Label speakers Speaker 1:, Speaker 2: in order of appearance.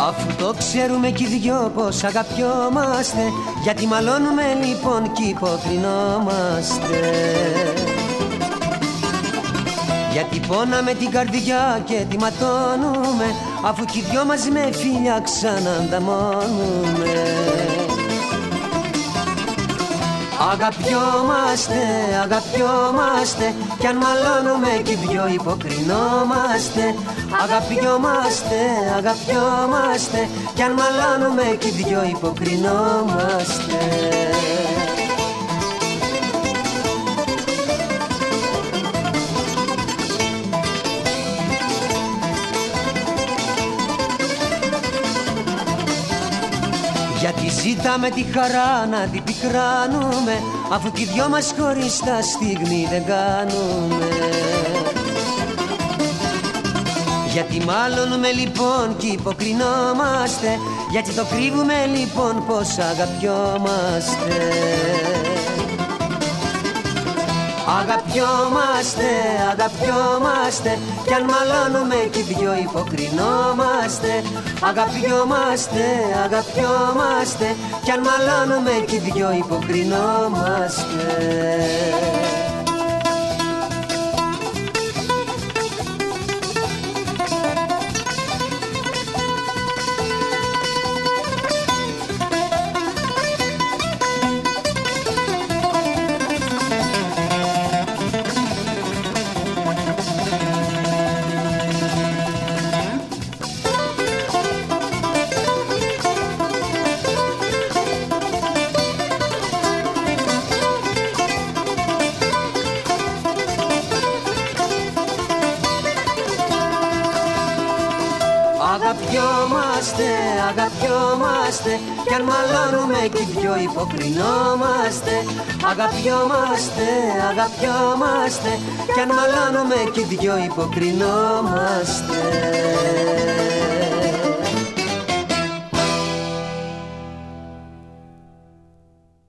Speaker 1: Αφού το ξέρουμε κι οι δυο πως αγαπιόμαστε Γιατί μαλώνουμε λοιπόν κι υποκρινόμαστε. Γιατί πόναμε την καρδιά και τη ματώνουμε Αφού κι οι δυο μας με φίλια ξανανταμώνουμε Αγαπιόμαστε, αγαπιόμαστε Κι αν μαλώνουμε κι οι δυο υποκρινόμαστε. Αγαπιόμαστε, αγαπιόμαστε Κι αν μαλώνουμε κι οι δυο υποκρινόμαστε Γιατί ζητάμε τη χαρά να την πικράνουμε Αφού κι οι δυο μας χωριστά στιγμή δεν κάνουμε. Γιατί μάλλονουμε λοιπόν κι υποκρινόμαστε Γιατί το κρύβουμε λοιπόν πως αγαπιόμαστε Αγαπιόμαστε, αγαπιόμαστε Κι αν μαλώνουμε κι δυο υποκρινόμαστε. Αγαπιόμαστε, αγαπιόμαστε Κι αν μαλώνουμε κι δυο υποκρινόμαστε Αγαπιόμαστε, αγαπιόμαστε. Κι αν μαλώνουμε κι δυο υποκρινόμαστε. Αγαπιόμαστε, αγαπιόμαστε. Κι αν μαλώνουμε κι δυο υποκρινόμαστε